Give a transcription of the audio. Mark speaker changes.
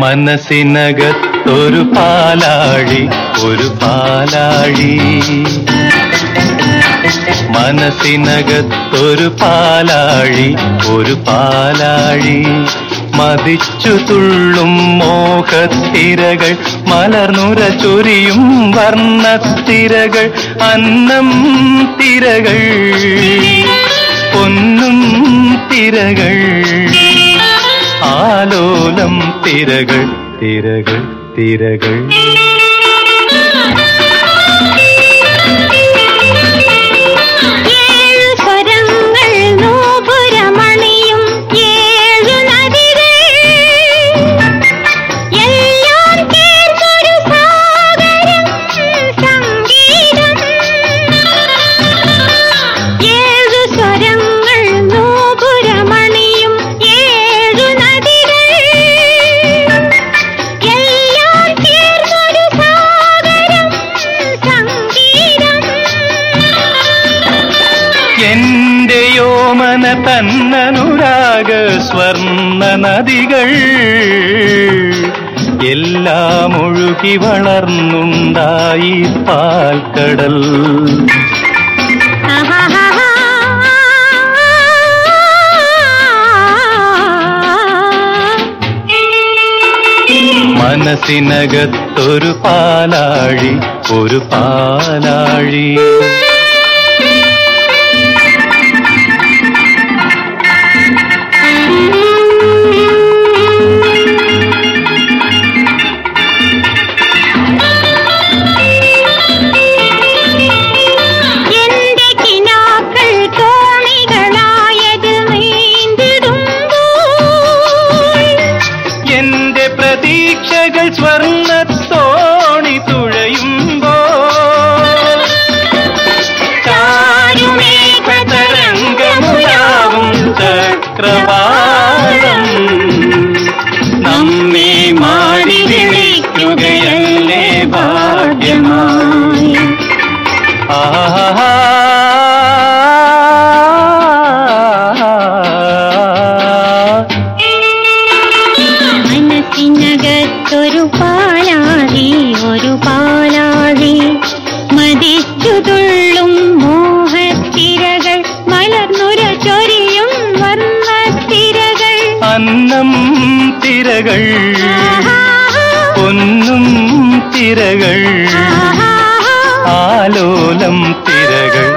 Speaker 1: മനസ്സിനകത്തൊരു പാലാഴി ഒരു പാലാഴി. മനസ്സിനകത്തൊരു പാലാഴി ഒരു പാലാഴി. മതിച്ചു തുള്ളും മോഹത്തിരകൾ മലർന്നുര ചൊരിയും വർണത്തിരകൾ അന്നം തിരകൾ പൊന്നും തിരകൾ. ആലോലം തിരകൾ തിരകൾ തിരകൾ. തന്നനുരാഗ സ്വർണ നദികൾ എല്ലാം ഒഴുകി വളർന്നുണ്ടായി പാൽക്കടൽ. മനസ്സിനകത്തൊരു പാലാഴി ഒരു പാലാഴി. സ്വർണത്തോണി തുഴയുമ്പോ ചക്രവാളം
Speaker 2: മനസ്സിനകത്തൊരു പാലാതി ഒരു പാലാതി മതിച്ചു തുള്ളും മോഹത്തിരകൾ മലർന്നുര ചൊരിയും വർണത്തിരകൾ
Speaker 1: അന്നം തിരകൾ പൊന്നും തിരകൾ ആലോലം തിരകൾ.